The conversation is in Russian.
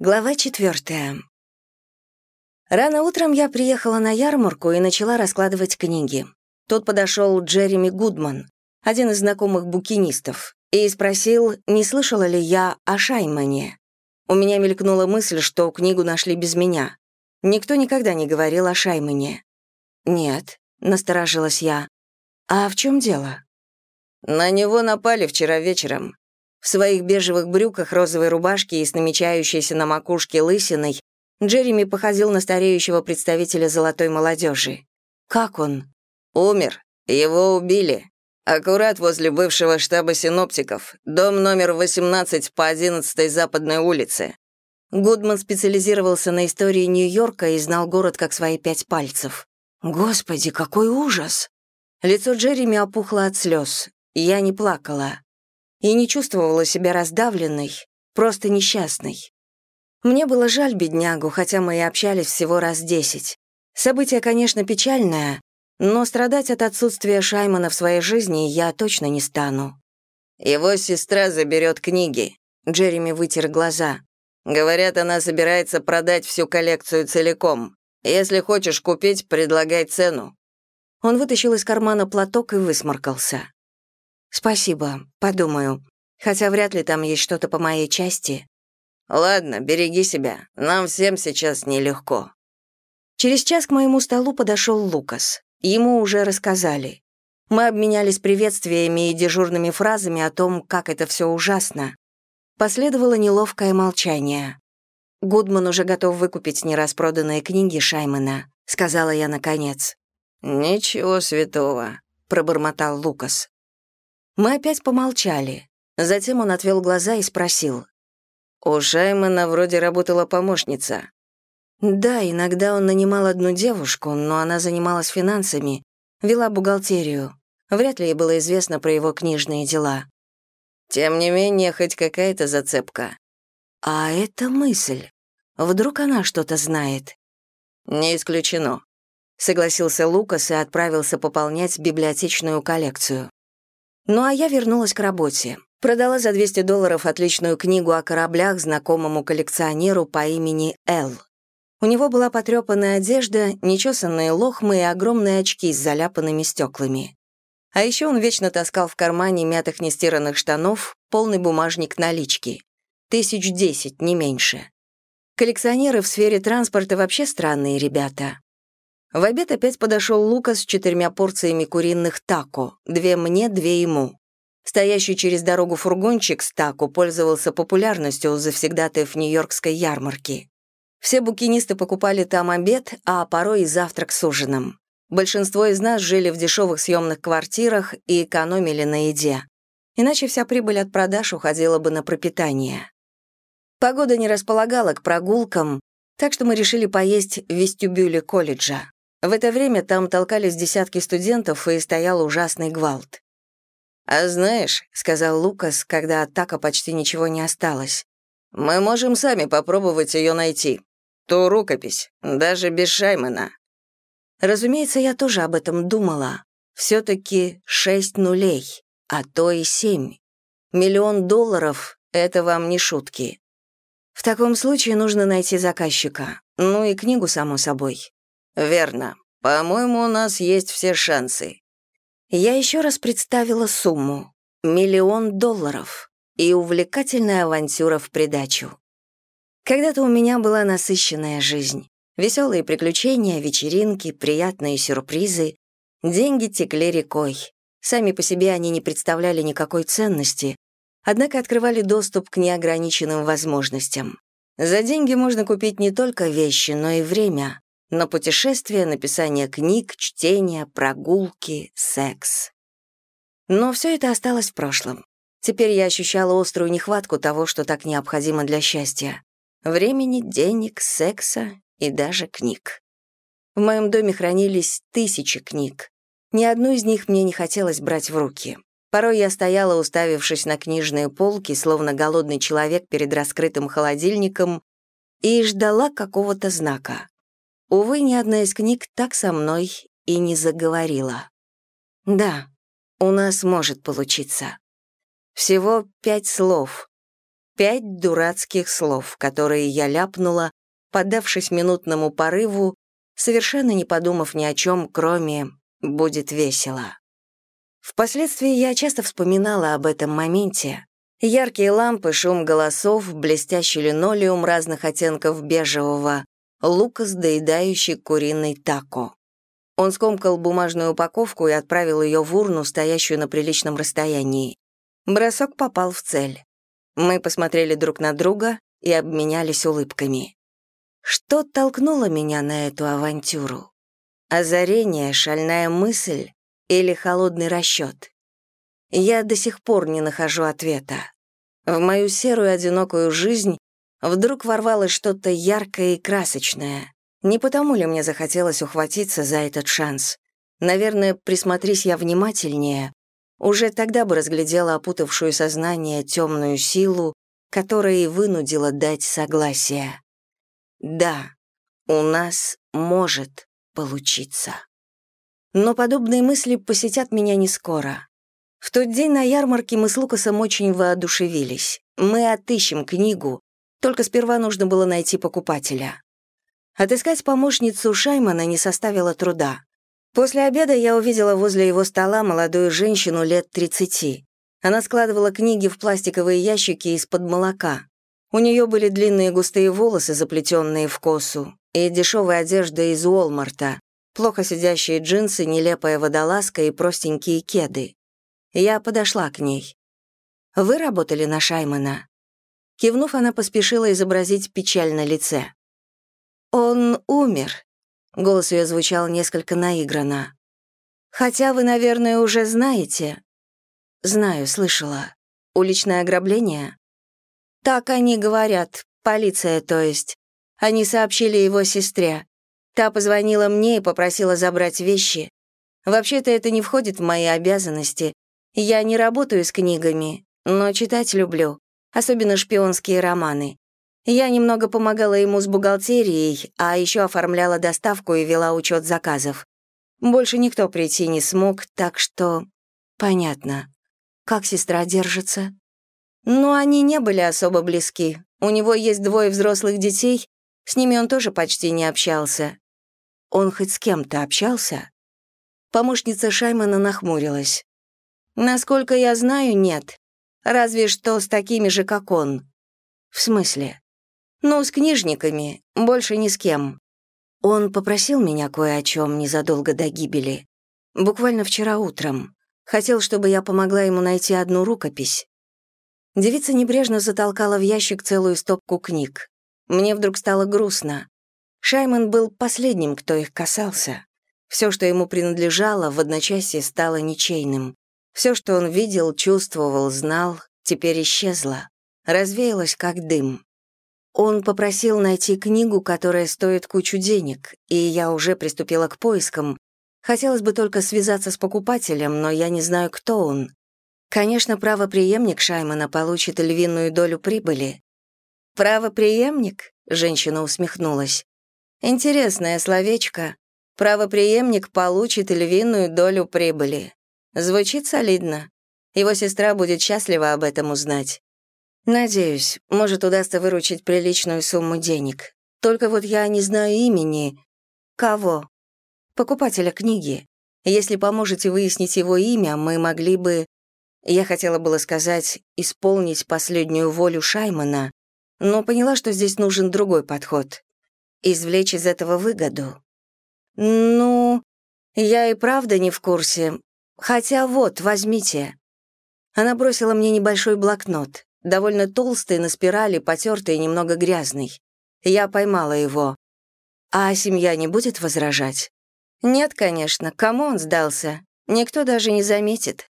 Глава четвертая. Рано утром я приехала на ярмарку и начала раскладывать книги. Тут подошел Джереми Гудман, один из знакомых букинистов, и спросил, не слышала ли я о Шаймане. У меня мелькнула мысль, что книгу нашли без меня. Никто никогда не говорил о Шаймане. «Нет», — насторожилась я. «А в чем дело?» «На него напали вчера вечером. В своих бежевых брюках, розовой рубашке и с намечающейся на макушке лысиной Джереми походил на стареющего представителя золотой молодежи. «Как он?» «Умер. Его убили. Аккурат возле бывшего штаба синоптиков. Дом номер 18 по 11 Западной улице». Гудман специализировался на истории Нью-Йорка и знал город как свои пять пальцев. «Господи, какой ужас!» Лицо Джереми опухло от слез. Я не плакала и не чувствовала себя раздавленной, просто несчастной. Мне было жаль беднягу, хотя мы и общались всего раз десять. Событие, конечно, печальное, но страдать от отсутствия Шаймана в своей жизни я точно не стану. «Его сестра заберет книги», — Джереми вытер глаза. «Говорят, она собирается продать всю коллекцию целиком. Если хочешь купить, предлагай цену». Он вытащил из кармана платок и высморкался. «Спасибо, подумаю. Хотя вряд ли там есть что-то по моей части». «Ладно, береги себя. Нам всем сейчас нелегко». Через час к моему столу подошел Лукас. Ему уже рассказали. Мы обменялись приветствиями и дежурными фразами о том, как это все ужасно. Последовало неловкое молчание. «Гудман уже готов выкупить нераспроданные книги Шаймана», — сказала я наконец. «Ничего святого», — пробормотал Лукас. Мы опять помолчали. Затем он отвел глаза и спросил. «У Шаймана вроде работала помощница». «Да, иногда он нанимал одну девушку, но она занималась финансами, вела бухгалтерию. Вряд ли ей было известно про его книжные дела». «Тем не менее, хоть какая-то зацепка». «А это мысль. Вдруг она что-то знает?» «Не исключено», — согласился Лукас и отправился пополнять библиотечную коллекцию. Ну а я вернулась к работе. Продала за 200 долларов отличную книгу о кораблях знакомому коллекционеру по имени Эл. У него была потрепанная одежда, нечесанные лохмы и огромные очки с заляпанными стеклами. А еще он вечно таскал в кармане мятых нестиранных штанов полный бумажник налички. Тысяч десять, не меньше. Коллекционеры в сфере транспорта вообще странные ребята. В обед опять подошел Лука с четырьмя порциями куриных тако, две мне, две ему. Стоящий через дорогу фургончик с тако пользовался популярностью у завсегдатаев Нью-Йоркской ярмарки. Все букинисты покупали там обед, а порой и завтрак с ужином. Большинство из нас жили в дешевых съемных квартирах и экономили на еде. Иначе вся прибыль от продаж уходила бы на пропитание. Погода не располагала к прогулкам, так что мы решили поесть в вестибюле колледжа. В это время там толкались десятки студентов, и стоял ужасный гвалт. «А знаешь», — сказал Лукас, когда от Така почти ничего не осталось, «мы можем сами попробовать ее найти. Ту рукопись, даже без Шаймана». Разумеется, я тоже об этом думала. все таки шесть нулей, а то и семь. Миллион долларов — это вам не шутки. В таком случае нужно найти заказчика. Ну и книгу, само собой. «Верно. По-моему, у нас есть все шансы». Я еще раз представила сумму. Миллион долларов. И увлекательная авантюра в придачу. Когда-то у меня была насыщенная жизнь. Веселые приключения, вечеринки, приятные сюрпризы. Деньги текли рекой. Сами по себе они не представляли никакой ценности, однако открывали доступ к неограниченным возможностям. За деньги можно купить не только вещи, но и время, на путешествия, написание книг, чтение, прогулки, секс. Но все это осталось в прошлом. Теперь я ощущала острую нехватку того, что так необходимо для счастья. Времени, денег, секса и даже книг. В моем доме хранились тысячи книг. Ни одну из них мне не хотелось брать в руки. Порой я стояла, уставившись на книжные полки, словно голодный человек перед раскрытым холодильником, и ждала какого-то знака. Увы, ни одна из книг так со мной и не заговорила. Да, у нас может получиться. Всего пять слов. Пять дурацких слов, которые я ляпнула, поддавшись минутному порыву, совершенно не подумав ни о чем, кроме «будет весело». Впоследствии я часто вспоминала об этом моменте. Яркие лампы, шум голосов, блестящий линолеум разных оттенков бежевого, Лукас, доедающий куриный тако. Он скомкал бумажную упаковку и отправил ее в урну, стоящую на приличном расстоянии. Бросок попал в цель. Мы посмотрели друг на друга и обменялись улыбками. Что толкнуло меня на эту авантюру? Озарение, шальная мысль или холодный расчет? Я до сих пор не нахожу ответа. В мою серую одинокую жизнь вдруг ворвалось что-то яркое и красочное. Не потому ли мне захотелось ухватиться за этот шанс? Наверное, присмотрись я внимательнее, уже тогда бы разглядела опутавшую сознание темную силу, которая и вынудила дать согласие. Да, у нас может получиться. Но подобные мысли посетят меня не скоро. В тот день на ярмарке мы с Лукасом очень воодушевились. Мы отыщем книгу, только сперва нужно было найти покупателя. Отыскать помощницу Шаймана не составило труда. После обеда я увидела возле его стола молодую женщину лет 30. Она складывала книги в пластиковые ящики из-под молока. У нее были длинные густые волосы, заплетенные в косу, и дешевая одежда из Уолмарта, плохо сидящие джинсы, нелепая водолазка и простенькие кеды. Я подошла к ней. «Вы работали на Шаймана?» Кивнув, она поспешила изобразить печаль на лице. «Он умер», Голос ее звучал несколько наигранно. «Хотя вы, наверное, уже знаете». «Знаю, слышала. Уличное ограбление?» «Так они говорят. Полиция, то есть. Они сообщили его сестре. Та позвонила мне и попросила забрать вещи. Вообще-то это не входит в мои обязанности. Я не работаю с книгами, но читать люблю, особенно шпионские романы. Я немного помогала ему с бухгалтерией, а еще оформляла доставку и вела учет заказов. Больше никто прийти не смог, так что... Понятно. Как сестра держится? Ну, они не были особо близки. У него есть двое взрослых детей, с ними он тоже почти не общался. Он хоть с кем-то общался? Помощница Шаймана нахмурилась. Насколько я знаю, нет. Разве что с такими же, как он. В смысле? «Ну, с книжниками, больше ни с кем». Он попросил меня кое о чем незадолго до гибели. Буквально вчера утром. Хотел, чтобы я помогла ему найти одну рукопись. Девица небрежно затолкала в ящик целую стопку книг. Мне вдруг стало грустно. Шайман был последним, кто их касался. Все, что ему принадлежало, в одночасье стало ничейным. Все, что он видел, чувствовал, знал, теперь исчезло. Развеялось, как дым. Он попросил найти книгу, которая стоит кучу денег, и я уже приступила к поискам. Хотелось бы только связаться с покупателем, но я не знаю, кто он. Конечно, правопреемник Шаймана получит львиную долю прибыли. «Правопреемник?» — женщина усмехнулась. «Интересное словечко. Правопреемник получит львиную долю прибыли. Звучит солидно. Его сестра будет счастлива об этом узнать. Надеюсь, может, удастся выручить приличную сумму денег. Только вот я не знаю имени. Кого? Покупателя книги. Если поможете выяснить его имя, мы могли бы... Я хотела было сказать, исполнить последнюю волю Шаймана, но поняла, что здесь нужен другой подход. Извлечь из этого выгоду. Ну, я и правда не в курсе. Хотя вот, возьмите. Она бросила мне небольшой блокнот довольно толстый, на спирали, потертый и немного грязный. Я поймала его. А семья не будет возражать? Нет, конечно, кому он сдался? Никто даже не заметит.